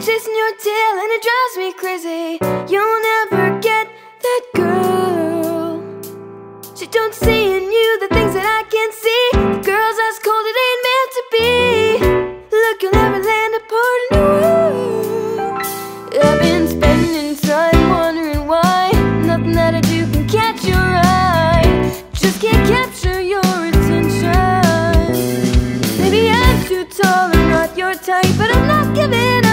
chasing your tail and it drives me crazy. You'll never get that girl. She don't see in you the things that I can't see. The girl's as cold, it ain't meant to be. Look, you'll never land a part in the world. I've been spending time wondering why nothing that I do can catch your eye. Just can't capture your attention. Maybe I'm too tall and not your type, but I'm not giving